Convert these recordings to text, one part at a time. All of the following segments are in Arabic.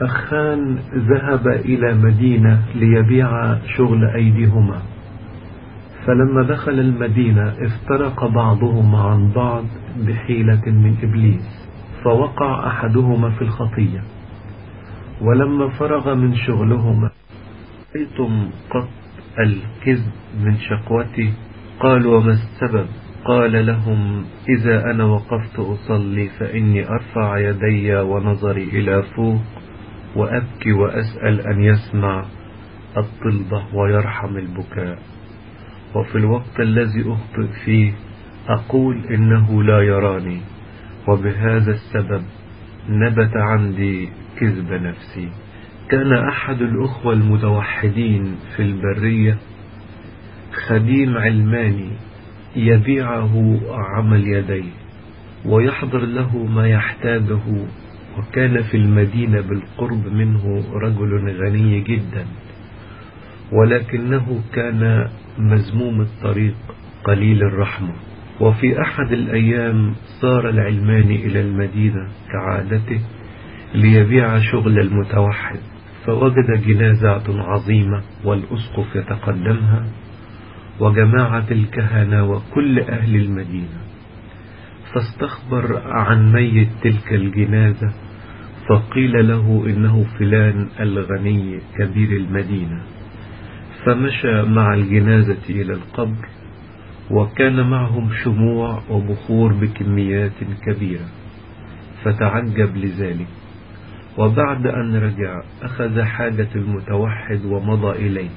أخان ذهب إلى مدينة ليبيع شغل أيديهما. فلما دخل المدينة افترق بعضهما عن بعض بحيلة من إبليس فوقع أحدهما في الخطية. ولما فرغ من شغلهما رأيتم قط الكذب من شقوتي قالوا وما السبب؟ قال لهم إذا أنا وقفت أصلي فإني أرفع يدي ونظري إلى فوق. وأبكي وأسأل أن يسمع الطلبة ويرحم البكاء. وفي الوقت الذي أخطئ فيه أقول إنه لا يراني وبهذا السبب نبت عندي كذب نفسي. كان أحد الأخوة المتوحدين في البرية خديم علماني يبيعه عمل يديه ويحضر له ما يحتاجه وكان في المدينة بالقرب منه رجل غني جدا ولكنه كان مزموم الطريق قليل الرحمة. وفي أحد الأيام صار العلماني إلى المدينة كعادته ليبيع شغل المتوحد فوجد جنازة عظيمة والأسقف يتقدمها وجماعة الكهنة وكل أهل المدينة. فاستخبر عن ميت تلك الجنازة فقيل له إنه فلان الغني كبير المدينة. فمشى مع الجنازة إلى القبر وكان معهم شموع وبخور بكميات كبيرة فتعجب لذلك. وبعد أن رجع أخذ حاجة المتوحد ومضى إليه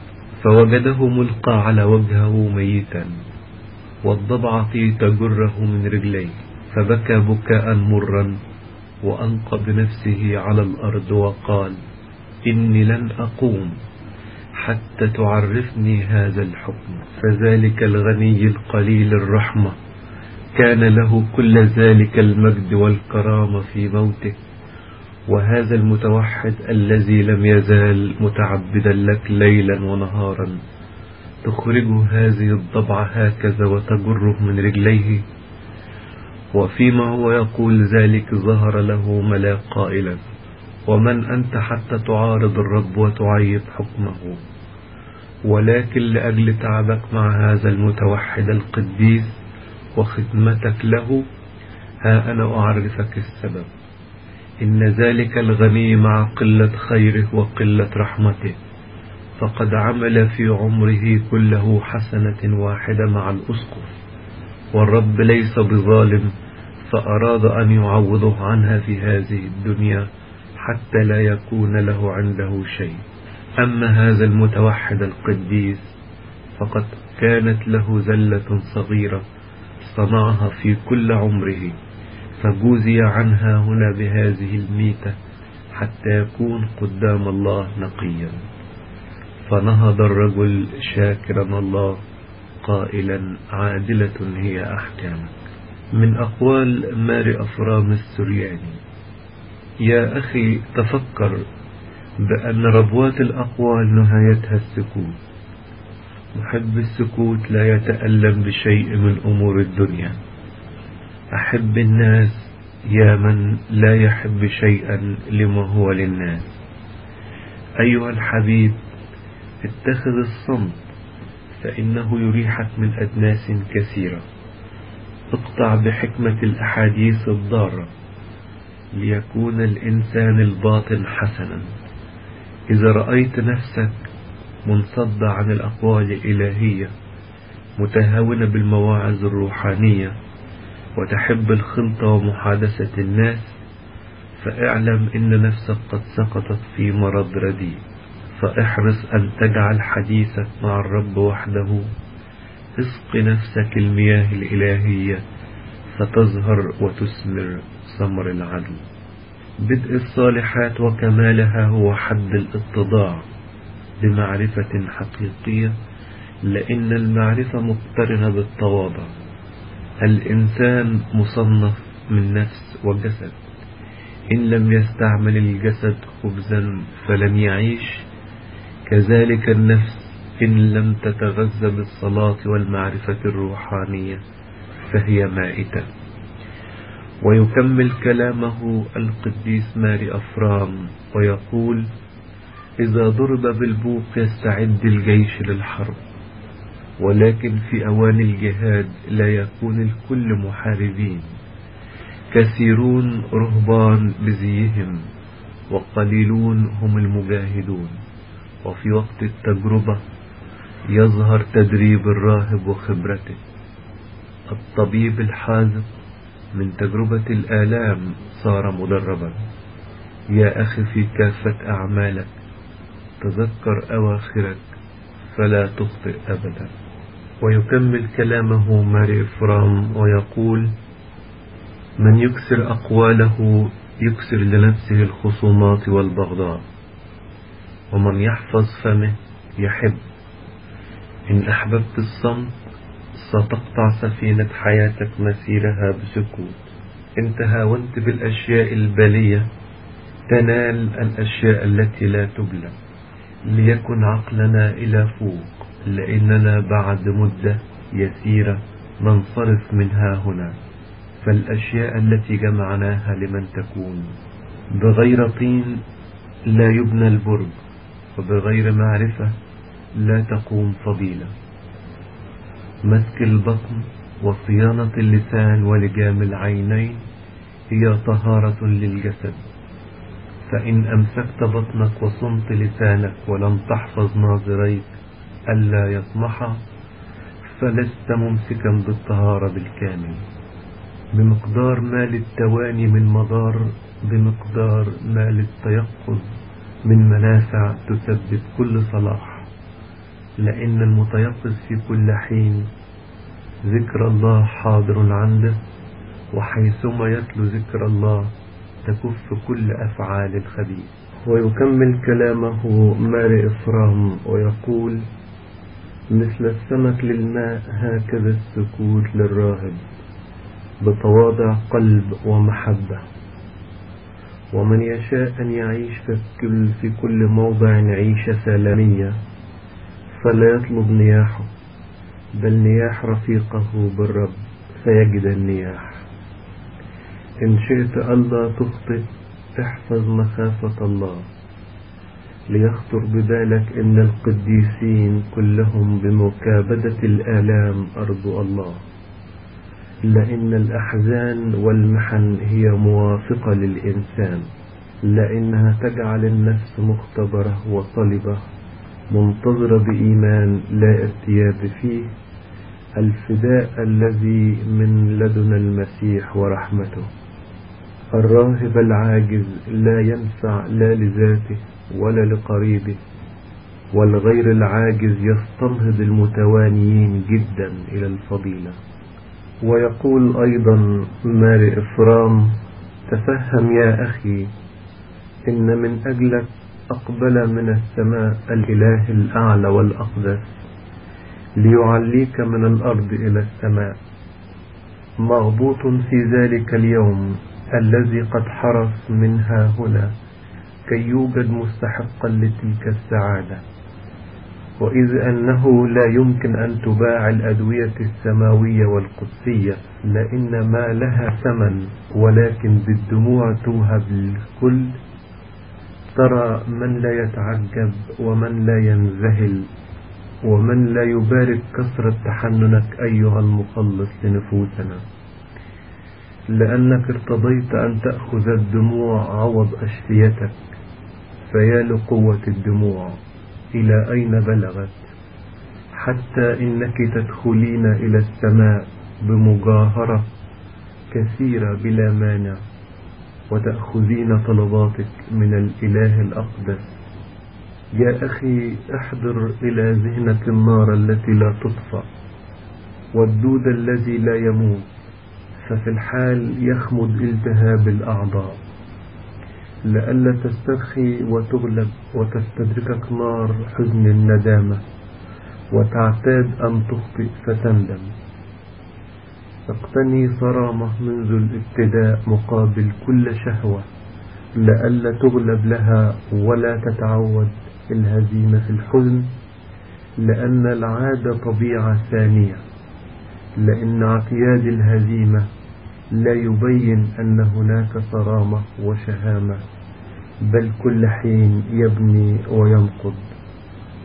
فوجده ملقى على وجهه ميتا والضبعة تجره من رجليه فبكى بكاء مرا وألقى بنفسه على الأرض وقال إني لن أقوم حتى تعرفني هذا الحكم. فذلك الغني القليل الرحمة. كان له كل ذلك المجد والكرامة في موته. وهذا المتوحد الذي لم يزال متعبدا لك ليلا ونهارا تخرج هذه الضبعة هكذا وتجره من رجليه. وفيما هو يقول ذلك ظهر له ملاك قائلا ومن أنت حتى تعارض الرب وتعيب حكمه. ولكن لأجل تعبك مع هذا المتوحد القديس وخدمتك له ها أنا أعرفك السبب. إن ذلك الغني مع قلة خيره وقلة رحمته. فقد عمل في عمره كله حسنة واحدة مع الأسقف. والرب ليس بظالم فأراد أن يعوضه عنها في هذه الدنيا حتى لا يكون له عنده شيء. أما هذا المتوحد القديس فقد كانت له زلة صغيرة صنعها في كل عمره فجوزي عنها هنا بهذه الميتة حتى يكون قدام الله نقيا. فنهض الرجل شاكرا الله قائلا عادلة هي أحكامك من أقوال ماري أفرام السرياني. يا أخي تفكر بأن ربوات الأقوال نهايتها السكوت. محب السكوت لا يتألم بشيء من أمور الدنيا. أحب الناس يا من لا يحب شيئا لما هو للناس. أيها الحبيب اتخذ الصمت فإنه يريحك من أدناس كثيرة. اقطع بحكمة الأحاديث الضارة. ليكون الإنسان الباطن حسنا. إذا رأيت نفسك منصدة عن الأقوال الإلهية متهاونة بالمواعظ الروحانية وتحب الخلط ومحادثة الناس فاعلم إن نفسك قد سقطت في مرض رديء. فاحرص أن تجعل حديثك مع الرب وحده. اسق نفسك المياه الإلهية فتظهر وتثمر ثمر العدل. بدء الصالحات وكمالها هو حد الاتضاع. بمعرفة حقيقية لأن المعرفة مقترنة بالتواضع. الإنسان مصنف من نفس وجسد. إن لم يستعمل الجسد خبزا فلن يعيش كذلك النفس إن لم تتغذى بالصلاة والمعرفة الروحانية فهي مائتة. ويكمل كلامه القديس ماري أفرام ويقول إذا ضرب بالبوق يستعد الجيش للحرب ولكن في أوان الجهاد لا يكون الكل محاربين. كثيرون رهبان بزيهم وقليلون هم المجاهدون. وفي وقت التجربة يظهر تدريب الراهب وخبرته. الطبيب الحاذق من تجربة الآلام صار مدربا. يا أخي في كافة أعمالك تذكر أواخرك فلا تخطئ أبدا. ويكمل كلامه ماري إفرام ويقول من يكسر أقواله يكسر لنفسه الخصومات والبغضاء. ومن يحفظ فمه يحب. إن أحببت الصمت ستقطع سفينة حياتك مسيرها بسكوت. إن تهاونت بالأشياء البالية تنال الأشياء التي لا تبلى. ليكن عقلنا إلى فوق لأننا بعد مدة يسيرة ننصرف منها هنا. فالأشياء التي جمعناها لمن تكون. بغير طين لا يبنى البرج. وبغير معرفة لا تقوم فضيلة. مسك البطن وصيانة اللسان ولجام العينين هي طهارة للجسد. فإن أمسكت بطنك وصمت لسانك ولم تحفظ ناظريك ألا يطمحا فلست ممسكا بالطهارة بالكامل. بمقدار ما للتواني من مضار بمقدار ما للتيقظ من منافع تثبت كل صلاح. لأن المتيقظ في كل حين ذكر الله حاضر عنده وحيثما يتلو ذكر الله تكف كل أفعال الخبيث ويكمل كلامه ماري إفرام ويقول مثل السمك للماء هكذا السكوت للراهب بتواضع قلب ومحبة. ومن يشاء أن يعيش في كل موضع عيشة سلامية فلا يطلب نياحه بل نياح رفيقه بالرب فيجد النياح. إن شئت ألا تخطئ احفظ مخافة الله. ليخطر ببالك إن القديسين كلهم بمكابدة الآلام أرض الله. لأن الأحزان والمحن هي موافقة للإنسان لأنها تجعل النفس مختبرة وطلبة منتظرة بإيمان لا ارتياب فيه الفداء الذي من لدن المسيح ورحمته الراهب العاجز لا ينفع لا لذاته ولا لقريبه والغير العاجز يستنهض المتوانيين جدا إلى الفضيلة. ويقول أيضا ماري إفرام تفهم يا أخي إن من أجلك أقبل من السماء الإله الأعلى والأقدس ليعليك من الأرض إلى السماء. مغبوط في ذلك اليوم الذي قد حرص منها هنا كي يوجد مستحقا لتلك السعادة. وإذ أنه لا يمكن أن تباع الأدوية السماوية والقدسية لأن ما لها ثمن ولكن بالدموع توهب للكل ترى من لا يتعجب ومن لا ينذهل ومن لا يبارك كثرة تحننك أيها المخلص لنفوسنا. لأنك ارتضيت أن تأخذ الدموع عوض أشفيتك فيا لقوة الدموع. إلى أين بلغت؟ حتى إنك تدخلين إلى السماء بمجاهرة كثيرة بلا مانع وتأخذين طلباتك من الإله الأقدس. يا أخي احضر إلى ذهنك النار التي لا تطفأ والدود الذي لا يموت ففي الحال يخمد التهاب الأعضاء. لئلا تسترخي وتغلب وتستدركك نار حزن الندامة وتعتاد أن تخطئ فتندم. اقتني صرامة منذ الابتداء مقابل كل شهوة لئلا تغلب لها ولا تتعود الهزيمة في الحزن لأن العادة طبيعة ثانية لأن اعتياد الهزيمة لا يبين أن هناك صرامة وشهامة بل كل حين يبني وينقض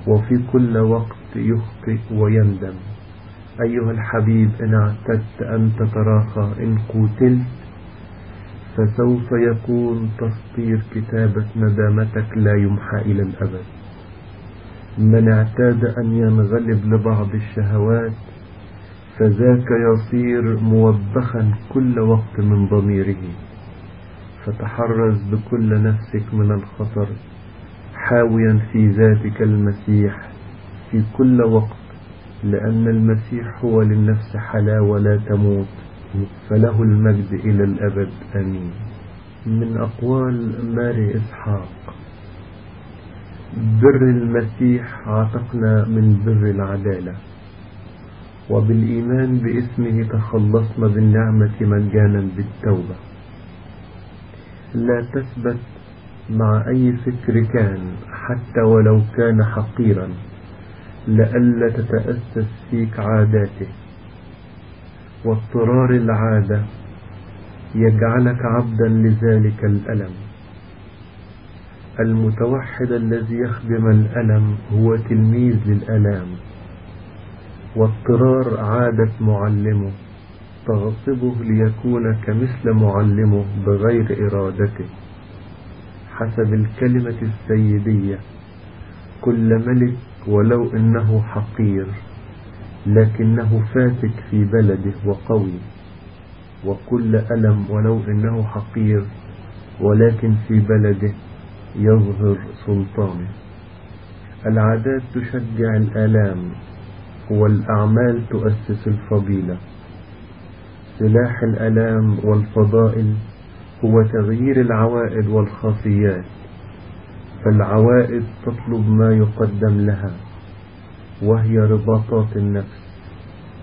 وفي كل وقت يخطئ ويندم. أيها الحبيب إن اعتدت أن تتراخى إن قتلت فسوف يكون تسطير كتابة ندامتك لا يمحى إلى الأبد. من اعتاد أن ينغلب لبعض الشهوات فذاك يصير موبخا كل وقت من ضميره. فتحرز بكل نفسك من الخطر حاويا في ذاتك المسيح في كل وقت لأن المسيح هو للنفس حلاوة لا تموت. فله المجد إلى الأبد أمين. من أقوال ماري إسحاق. بر المسيح عتقنا من بر العدالة. وبالإيمان باسمه تخلصنا بالنعمة مجانا بالتوبة. لا تثبت مع أي فكر كان حتى ولو كان حقيرا لئلا تتأسس فيك عاداته. واضطرار العادة يجعلك عبدا لذلك الألم. المتوحد الذي يخدم الألم هو تلميذ للألام. واضطرار عادة معلمه. تغصبه ليكون كمثل معلمه بغير إرادته. حسب الكلمة السيدية كل ملك ولو إنه حقير لكنه فاتك في بلده وقوي. وكل ألم ولو إنه حقير ولكن في بلده يظهر سلطانه. العادات تشجع الآلام. والأعمال تؤسس الفضيلة. سلاح الألام والفضائل هو تغيير العوائد والخاصيات فالعوائد تطلب ما يقدم لها وهي رباطات النفس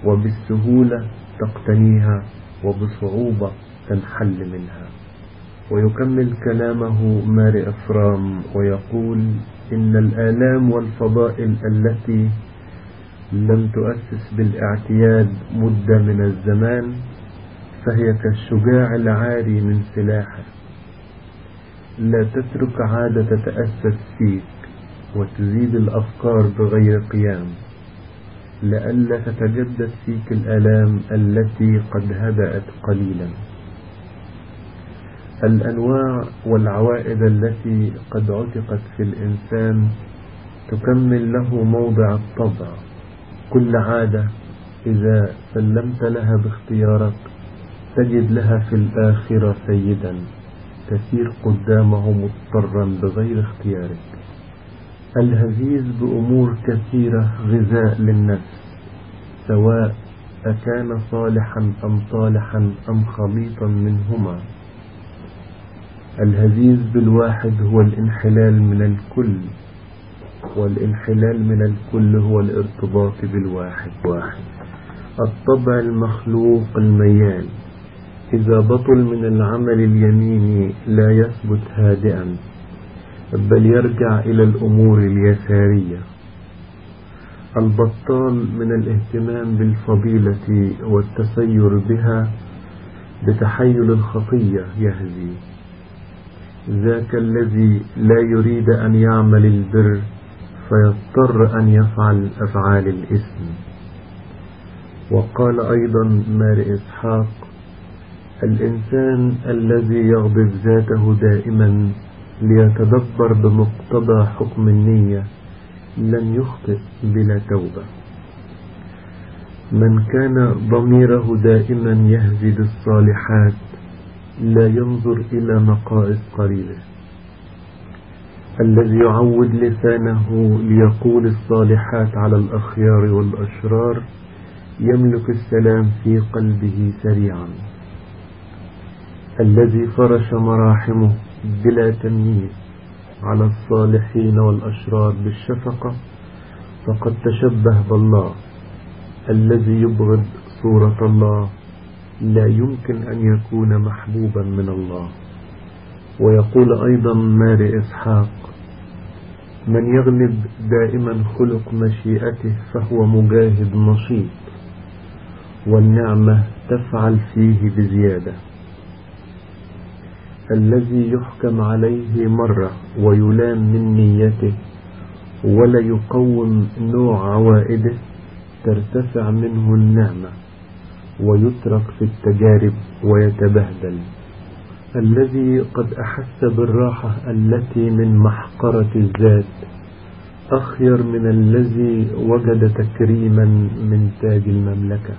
وبالسهولة تقتنيها وبصعوبة تنحل منها. ويكمل كلامه ماري أفرام ويقول إن الآلام والفضائل التي لم تؤسس بالاعتياد مدة من الزمان فهي كالشجاع العاري من سلاحه. لا تترك عادة تتأسس فيك وتزيد الأفكار بغير قيام لئلا تتجدد فيك الآلام التي قد هدأت قليلا. الأنواع والعوائد التي قد عتقت في الإنسان تكمل له موضع الطبع. كل عادة إذا سلمت لها باختيارك تجد لها في الآخرة سيدا تسير قدامه مضطرا بغير اختيارك. الهزيز بأمور كثيرة غذاء للنفس سواء أكان صالحا أم طالحا أم خليطا منهما. الهزيز بالواحد هو الانحلال من الكل والانحلال من الكل هو الارتباط بالواحد واحد. الطبع المخلوق الميال. إذا بطل من العمل اليميني لا يثبت هادئا بل يرجع إلى الأمور اليسارية. البطال من الاهتمام بالفضيلة والتسير بها بتحيل الخطية يهزي. ذاك الذي لا يريد أن يعمل البر فيضطر أن يفعل أفعال الإثم. وقال أيضا مار إسحاق الإنسان الذي يغضب ذاته دائما ليتدبر بمقتضى حكم النية لن يخطئ بلا توبة. من كان ضميره دائما يهزد الصالحات لا ينظر إلى نقائص قريبه الذي يعود لسانه ليقول الصالحات على الأخيار والأشرار يملك السلام في قلبه سريعا. الذي فرش مراحمه بلا تمييز على الصالحين والأشرار بالشفقة فقد تشبه بالله. الذي يبغض صورة الله لا يمكن أن يكون محبوبا من الله. ويقول أيضا ماري إسحاق من يغلب دائما خلق مشيئته فهو مجاهد نشيط والنعمة تفعل فيه بزيادة. الذي يحكم عليه مرة ويلام من نيته ولا يقوم نوع عوائده ترتفع منه النعمة ويترك في التجارب ويتبهدل. الذي قد أحس بالراحة التي من محقرة الذات. أخير من الذي وجد تكريما من تاج المملكة.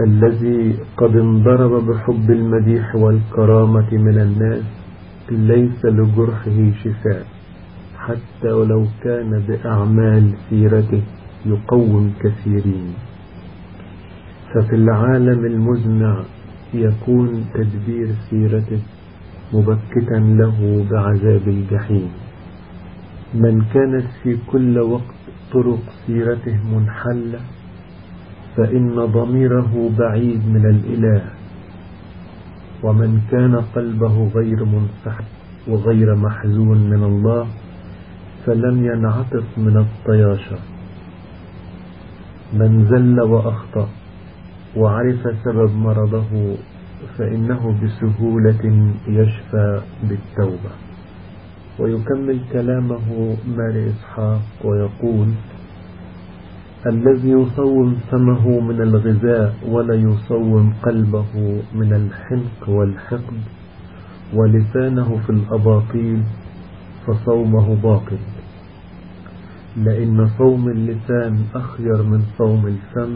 الذي قد انضرب بحب المديح والكرامة من الناس ليس لجرحه شفاء حتى ولو كان بأعمال سيرته يقوم كثيرين. ففي العالم المزمع يكون تدبير سيرته مبكتا له بعذاب الجحيم. من كانت في كل وقت طرق سيرته منحلة فإن ضميره بعيد من الإله. ومن كان قلبه غير منسحب وغير محزون من الله فلم ينعطف من الطياشة. من زل وأخطأ وعرف سبب مرضه فإنه بسهولة يشفى بالتوبة. ويكمل كلامه ماري إسحاق ويقول الذي يصوم فمه من الغذاء ولا يصوم قلبه من الحنق والحقد ولسانه في الأباطيل فصومه باطل. لأن صوم اللسان أخير من صوم الفم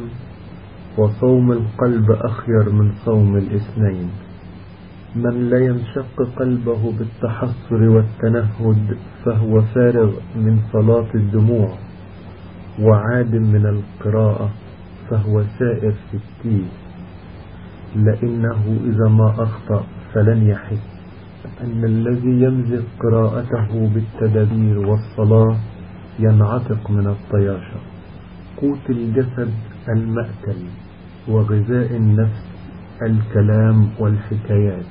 وصوم القلب أخير من صوم الاثنين. من لا ينشق قلبه بالتحصر والتنهد فهو فارغ من صلاة الدموع وعاد من القراءة فهو سائر في التيه لأنه إذا ما أخطأ فلن يحس. أن الذي يمزق قراءته بالتدابير والصلاة ينعتق من الطياشة. قوت الجسد المأكل وغذاء النفس الكلام والحكايات.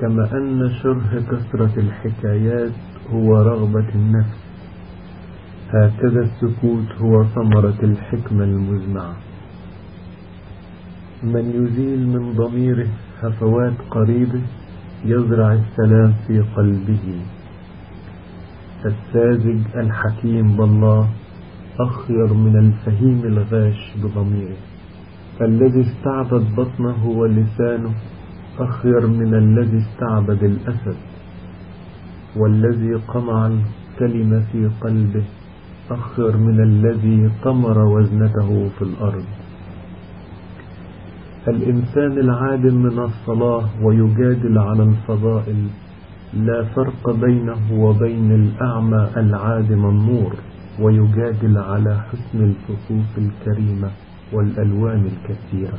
كما أن شره كثرة الحكايات هو رغبة النفس. هكذا السكوت هو ثمرة الحكمة المزمعة من يزيل من ضميره هفوات قريبه يزرع السلام في قلبه. الساذج الحكيم بالله أخير من الفهيم الغاش بضميره. الذي استعبد بطنه ولسانه أخير من الذي استعبد الأسد. والذي قمع الكلمة في قلبه أخر من الذي طمر وزنته في الأرض. الإنسان العادم من الصلاة ويجادل على الفضائل لا فرق بينه وبين الأعمى العادم النور. ويجادل على حسن الفصوص الكريمة والألوان الكثيرة.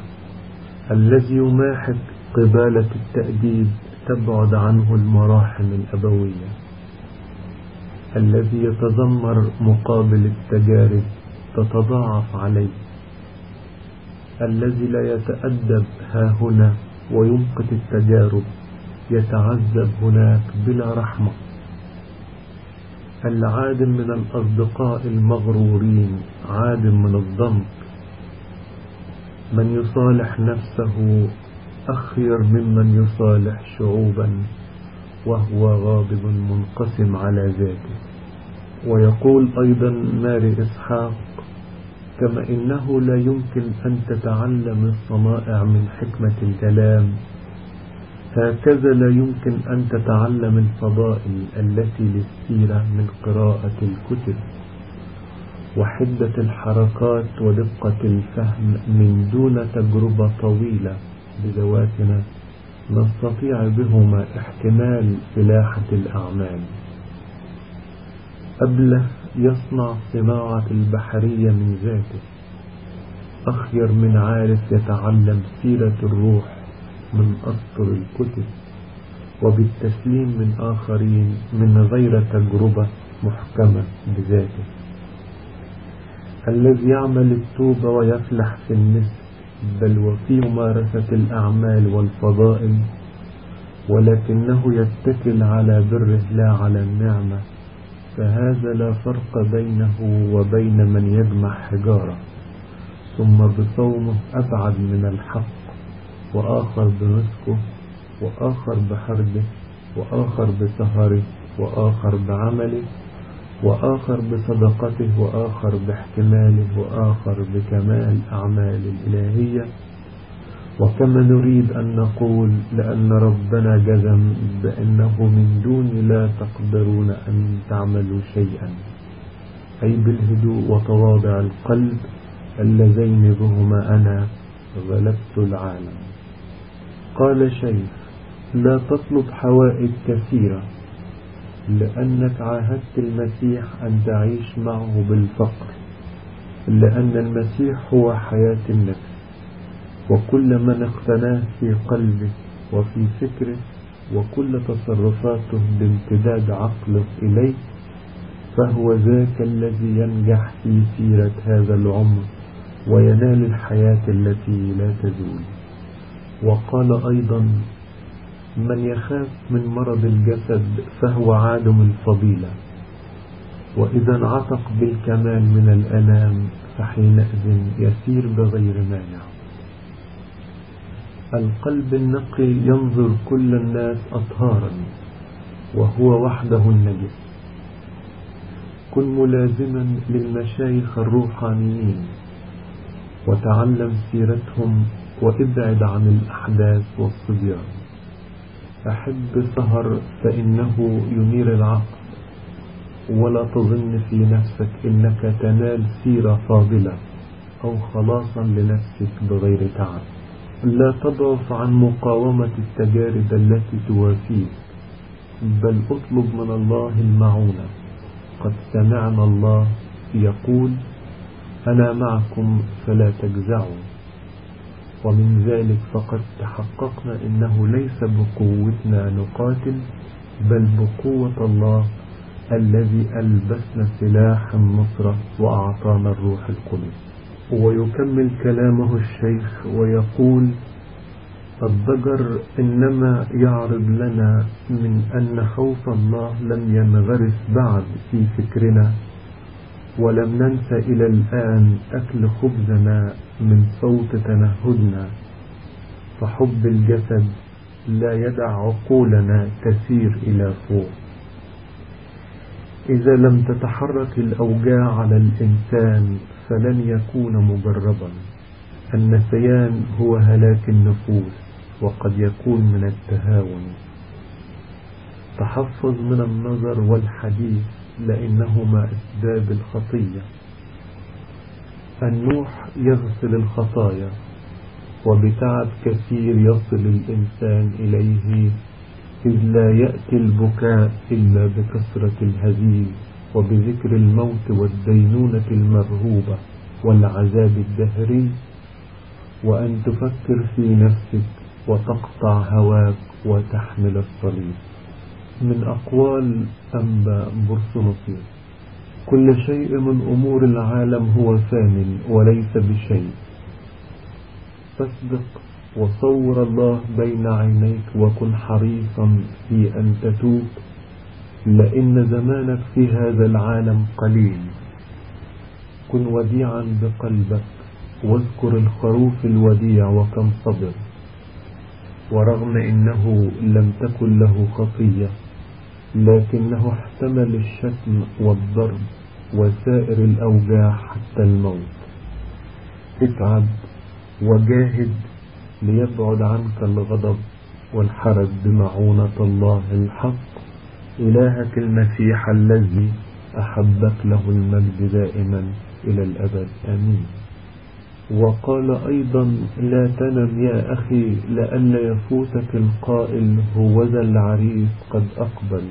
الذي يماحك قبالة التأديب تبعد عنه المراحم الأبوية. الذي يتذمر مقابل التجارب تتضاعف عليه. الذي لا يتأدب ها هنا ويمقت التجارب يتعذب هناك بلا رحمة. العادم من الأصدقاء المغرورين عادم من الضنك. من يصالح نفسه أخير ممن يصالح شعوبا وهو غاضب منقسم على ذاته. ويقول أيضا ماري إسحاق كما إنه لا يمكن أن تتعلم الصنائع من حكمة الكلام هكذا لا يمكن أن تتعلم الفضائل التي للسيرة من قراءة الكتب وحدة الحركات ودقة الفهم من دون تجربة طويلة بذواتنا نستطيع بهما احتمال فلاحة الأعمال. أبلة يصنع صناعة البحرية من ذاته. أخير من عارف يتعلم سيرة الروح من أسطر الكتب وبالتسليم من آخرين من غير تجربة محكمة بذاته. الذي يعمل التوبة ويفلح في النسب بل وفي ممارسة الأعمال والفضائل ولكنه يتكل على بره لا على النعمة فهذا لا فرق بينه وبين من يجمع حجارة ثم بصومه أبعد من الحق. وآخر بنسكه وآخر بحربه وآخر بسهره وآخر بعمله وآخر بصدقته وآخر باحتماله وآخر بكمال أعمال الإلهية. وكما نريد أن نقول لأن ربنا جزم بأنه من دون لا تقدرون أن تعملوا شيئا أي بالهدوء وتواضع القلب اللذين بهما أنا غلبت العالم. قال شيخ لا تطلب حوائج كثيرة لأنك عاهدت المسيح أن تعيش معه بالفقر لأن المسيح هو حياة النفس وكل من اقتناه في قلبه وفي فكره وكل تصرفاته بامتداد عقله إليه فهو ذاك الذي ينجح في سيرة هذا العمر وينال الحياة التي لا تزول. وقال أيضا من يخاف من مرض الجسد فهو عادم الفضيلة وإذا انعتق بالكمال من الألام فحينئذ يسير بغير مانع. القلب النقي ينظر كل الناس أطهارا وهو وحده النجس. كن ملازما للمشايخ الروحانيين وتعلم سيرتهم وابعد عن الأحداث والصبيان. أحب السهر فإنه ينير العقل ولا تظن في نفسك إنك تنال سيرة فاضلة أو خلاصا لنفسك بغير تعب. لا تضعف عن مقاومة التجارب التي توافيك بل أطلب من الله المعونة. قد سمعنا الله يقول أنا معكم فلا تجزعوا. ومن ذلك فقد تحققنا إنه ليس بقوتنا نقاتل بل بقوة الله الذي ألبسنا سلاح النصرة وأعطانا الروح القدس. ويكمل كلامه الشيخ ويقول الضجر إنما يعرض لنا من أن خوف الله لم ينغرس بعد في فكرنا ولم ننس إلى الآن أكل خبزنا من صوت تنهدنا فحب الجسد لا يدع عقولنا تسير إلى فوق. إذا لم تتحرك الأوجاع على الإنسان فلن يكون مجربا. النسيان هو هلاك النفوس وقد يكون من التهاون. تحفظ من النظر والحديث لأنهما أسباب الخطية. النوح يغسل الخطايا وبتعب كثير يصل الإنسان إليه إذ لا يأتي البكاء إلا بكثرة الهزيل وبذكر الموت والدينونة المرهوبة والعذاب الدهري. وأن تفكر في نفسك وتقطع هواك وتحمل الصليب. من أقوال أنبا برسنطيس كل شيء من أمور العالم هو فان وليس بشيء. فاصدق وصور الله بين عينيك وكن حريصا في أن تتوب. لأن زمانك في هذا العالم قليل. كن وديعا بقلبك. واذكر الخروف الوديع وكم صبر. ورغم إنه لم تكن له خطية. لكنه احتمل الشتم والضرب وسائر الأوجاع حتى الموت. اتعب وجاهد ليبعد عنك الغضب والحرج بمعونة الله الحق. إلهك المسيح الذي أحبك له المجد دائما إلى الأبد. آمين. وقال أيضا لا تنم يا أخي لئلا يفوتك القائل هو ذا العريس قد أقبل.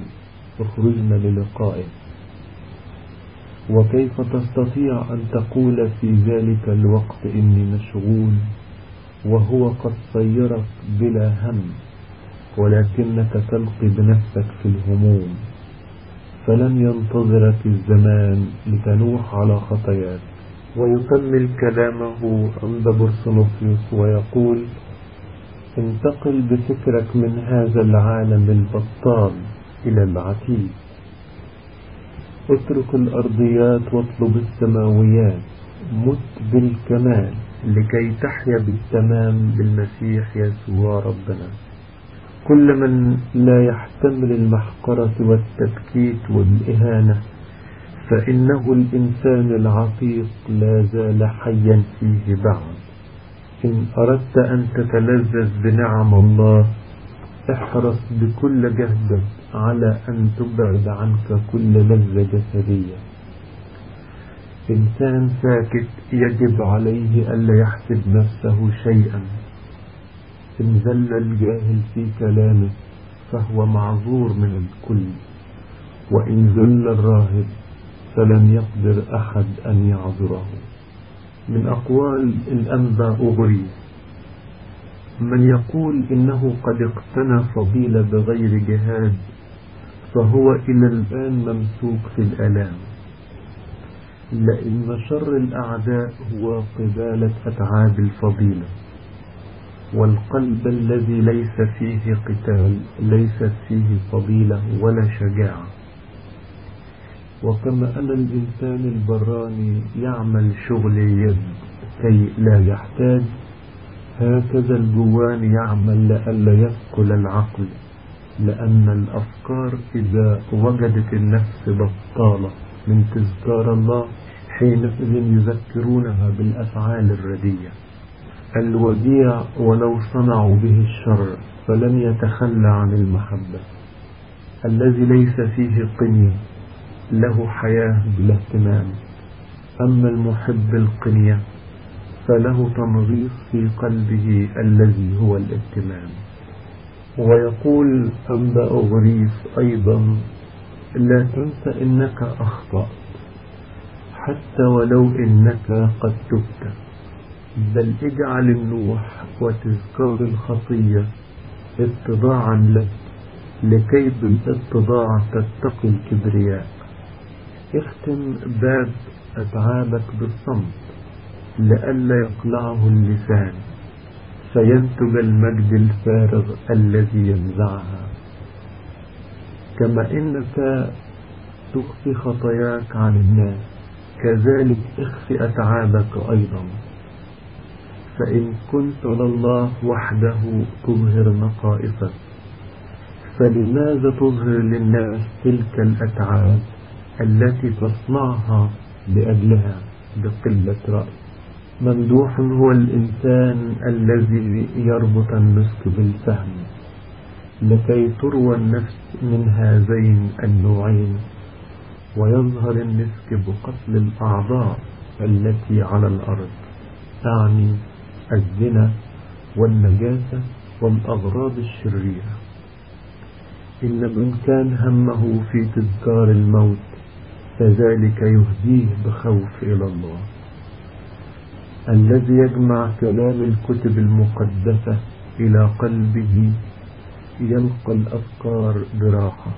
أخرجنا للقائه وكيف تستطيع أن تقول في ذلك الوقت إني مشغول؟ وهو قد صيرك بلا هم ولكنك تلقي بنفسك في الهموم. فلن ينتظرك الزمان لتنوح على خطاياك. ويكمل كلامه عند برسلوفيوس ويقول انتقل بفكرك من هذا العالم البطال إلى العتيد. اترك الأرضيات واطلب السماويات. مت بالكمال لكي تحيا بالتمام بالمسيح يسوع ربنا. كل من لا يحتمل المحقرة والتبكيت والإهانة فإنه الإنسان العتيق لا زال حيا فيه بعد. إن أردت أن تتلذذ بنعم الله احرص بكل جهدك على أن تبعد عنك كل لذة جسدية إنسان ساكت يجب عليه ألا يحسب نفسه شيئا. إن زل الجاهل في كلامه فهو معذور من الكل. وإن زل الراهب فلن يقدر أحد أن يعذره. من أقوال الأنبا أغري من يقول إنه قد اقتنى فضيلة بغير جهاد فهو إلى الآن ممسوك في الألام. لأن شر الأعداء هو قبالة أتعاب الفضيلة. والقلب الذي ليس فيه قتال ليست فيه فضيلة ولا شجاعة. وكما أن الإنسان البراني يعمل شغل يد كي لا يحتاج هكذا الجوان يعمل لئلا يثقل العقل لأن الأفكار إذا وجدت النفس بطالة من تذكار الله حينئذ يذكرونها بالأفعال الردية. الوديع ولو صنعوا به الشر فلن يتخلى عن المحبة الذي ليس فيه قنية له حياة بلا اهتمام. أما المحب القنية فله تنغيص في قلبه الذي هو الاهتمام. ويقول أنبأ أغريس أيضا لا تنس إنك أخطأت حتى ولو إنك قد تبت. بل اجعل النوح وتذكار الخطية اتضاعا لك لكي بالاتضاع تتقي الكبرياء. اختم باب أتعابك بالصمت لئلا يقلعه اللسان فينتج المجد الفارغ الذي ينزعها. كما إنك تخفي خطاياك عن الناس كذلك اخفي أتعابك أيضا. فإن كنت لله وحده تظهر نقائصك فلماذا تظهر للناس تلك الأتعاب؟ التي تصنعها لأجلها بقلة رأي. ممدوح هو الإنسان الذي يربط المسك بالفهم. لكي تروى النفس من هذين النوعين ويظهر المسك بقتل الأعضاء التي على الأرض أعني الزنا والنجاسة والأغراض الشريرة. إن من كان همه في تذكار الموت فذلك يهديه بخوف إلى الله. الذي يجمع كلام الكتب المقدسة إلى قلبه يلقى الأفكار براحة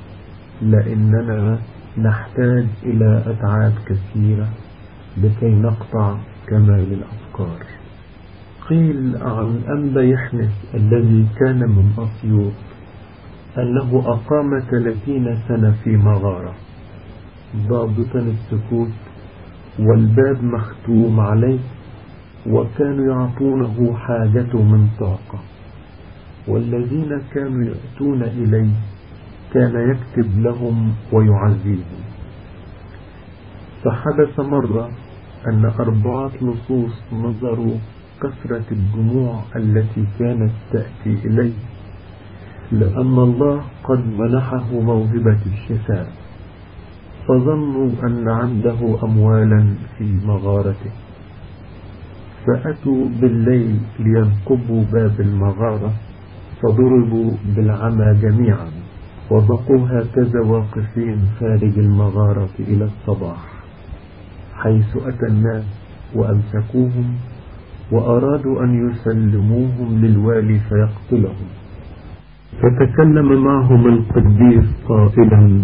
لأننا نحتاج إلى أتعاب كثيرة لكي نقطع كمال الأفكار. قيل عن أنبا يحنس الذي كان من أسيوط أنه أقام ثلاثين سنة في مغارة. ضابطا السكوت والباب مختوم عليه وكانوا يعطونه حاجته من طاقة. والذين كانوا يأتون إليه كان يكتب لهم ويعزيهم. فحدث مرة أن أربعة لصوص نظروا كثرة الجموع التي كانت تأتي إليه لأن الله قد منحه موهبة الشفاء فظنوا أن عنده أموالا في مغارته. فأتوا بالليل لينقبوا باب المغارة فضربوا بالعمى جميعا وبقوا هكذا واقفين خارج المغارة إلى الصباح حيث أتى الناس وأمسكوهم وأرادوا أن يسلموهم للوالي فيقتلهم. فتكلم معهم القديس قائلا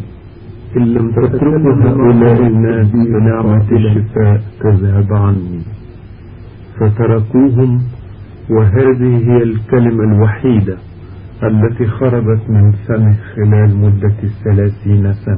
إن لم تتركوا هؤلاء الناس بنعمة الشفاء تذهب عني فتركوهم وهذه هي الكلمة الوحيدة التي خرجت من فمه خلال مدة الثلاثين سنة.